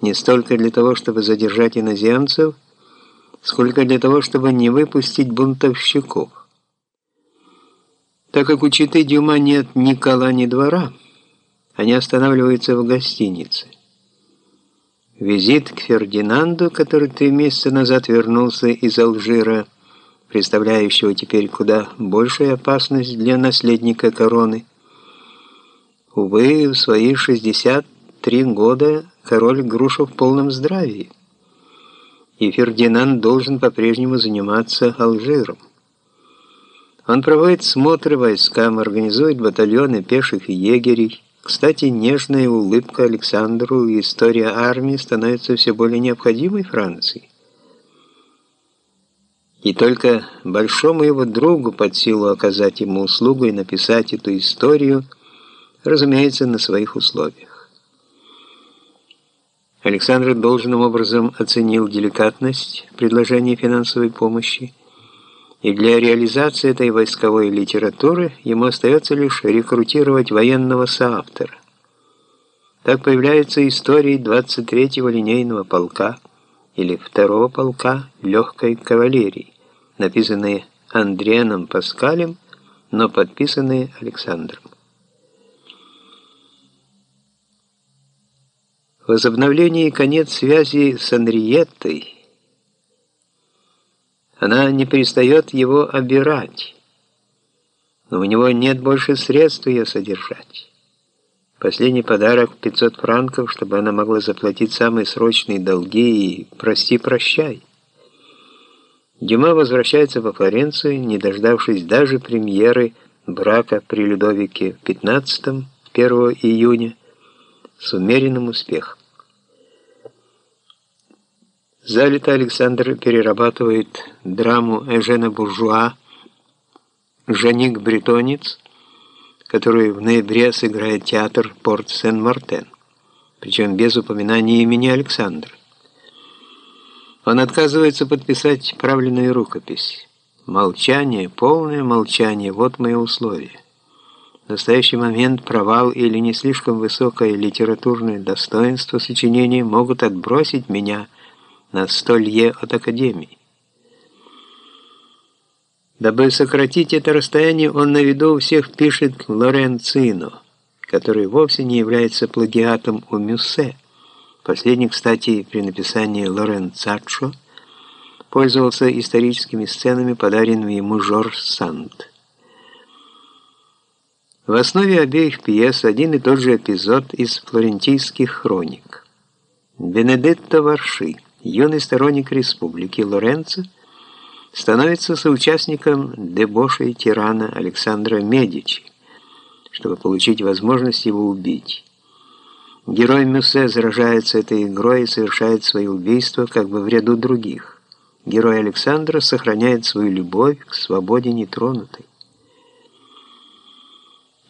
не столько для того, чтобы задержать иноземцев, сколько для того, чтобы не выпустить бунтовщиков. Так как у Читы Дюма нет ни кола, ни двора, они останавливаются в гостинице. Визит к Фердинанду, который три месяца назад вернулся из Алжира, представляющего теперь куда большую опасность для наследника короны. Увы, в свои 63 года король Груша в полном здравии, и Фердинанд должен по-прежнему заниматься Алжиром. Он проводит смотры войскам, организует батальоны пеших и егерей. Кстати, нежная улыбка Александру и история армии становится все более необходимой Франции. И только большому его другу под силу оказать ему услугу и написать эту историю, разумеется, на своих условиях. Александр должным образом оценил деликатность предложения финансовой помощи, и для реализации этой войсковой литературы ему остается лишь рекрутировать военного соавтора. Так появляются истории 23-го линейного полка или 2-го полка легкой кавалерии, написанные Андрианом Паскалем, но подписанные Александром. Возобновление и конец связи с Анриеттой – она не перестает его обирать, но у него нет больше средств ее содержать. Последний подарок 500 франков, чтобы она могла заплатить самые срочные долги и прости-прощай. Дюма возвращается во Флоренцию, не дождавшись даже премьеры брака при Людовике XV 1 июня с умеренным успехом. Залито Александр перерабатывает драму Эжена Буржуа «Жаник Бретонец», которую в ноябре сыграет театр Порт Сен-Мартен, причем без упоминания имени Александра. Он отказывается подписать правленную рукопись. Молчание, полное молчание – вот мои условия. В настоящий момент провал или не слишком высокое литературное достоинство сочинения могут отбросить меня – на столье от Академии. Дабы сократить это расстояние, он на виду у всех пишет Лоренцино, который вовсе не является плагиатом у Мюссе. Последний, кстати, при написании Лоренцачо пользовался историческими сценами, подаренными ему Жорж Санд. В основе обеих пьес один и тот же эпизод из флорентийских хроник. Бенедетто Варши – юный сторонник республики Лоренцо становится соучастником дебошей тирана Александра Медичи, чтобы получить возможность его убить. Герой Мюссе заражается этой игрой и совершает свои убийства как бы в ряду других. Герой Александра сохраняет свою любовь к свободе нетронутой.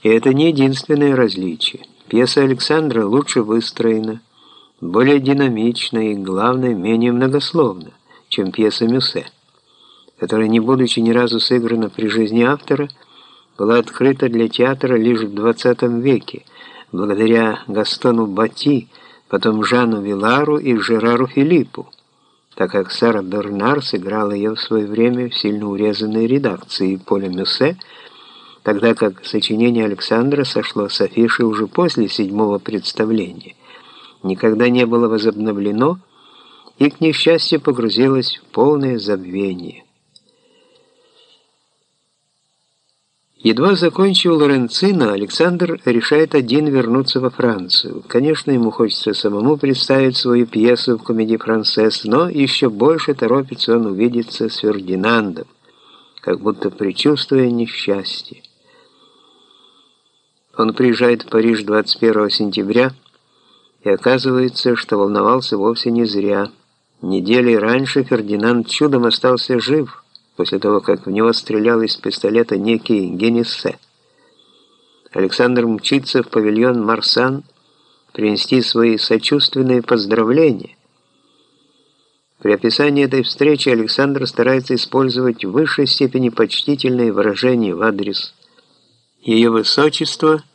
И это не единственное различие. Пьеса Александра лучше выстроена, более динамично и, главное, менее многословно, чем пьеса Мюссе, которая, не будучи ни разу сыграна при жизни автора, была открыта для театра лишь в XX веке, благодаря Гастону Бати, потом Жану Вилару и Жерару Филиппу, так как Сара Бернар сыграла ее в свое время в сильно урезанной редакции Поля Мюссе, тогда как сочинение Александра сошло с афиши уже после седьмого представления никогда не было возобновлено и, к несчастью, погрузилось в полное забвение. Едва закончил Лоренцино, Александр решает один вернуться во Францию. Конечно, ему хочется самому представить свою пьесу в комедии «Францесс», но еще больше торопится он увидеться с Фердинандом, как будто предчувствуя несчастье. Он приезжает в Париж 21 сентября и оказывается, что волновался вовсе не зря. Недели раньше Фердинанд чудом остался жив, после того, как в него стрелял из пистолета некий Генессе. Александр мчится в павильон Марсан принести свои сочувственные поздравления. При описании этой встречи Александр старается использовать в высшей степени почтительные выражения в адрес ее высочества –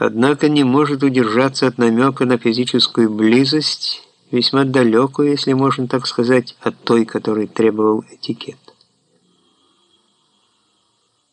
однако не может удержаться от намека на физическую близость, весьма далекую, если можно так сказать, от той, которой требовал этикет.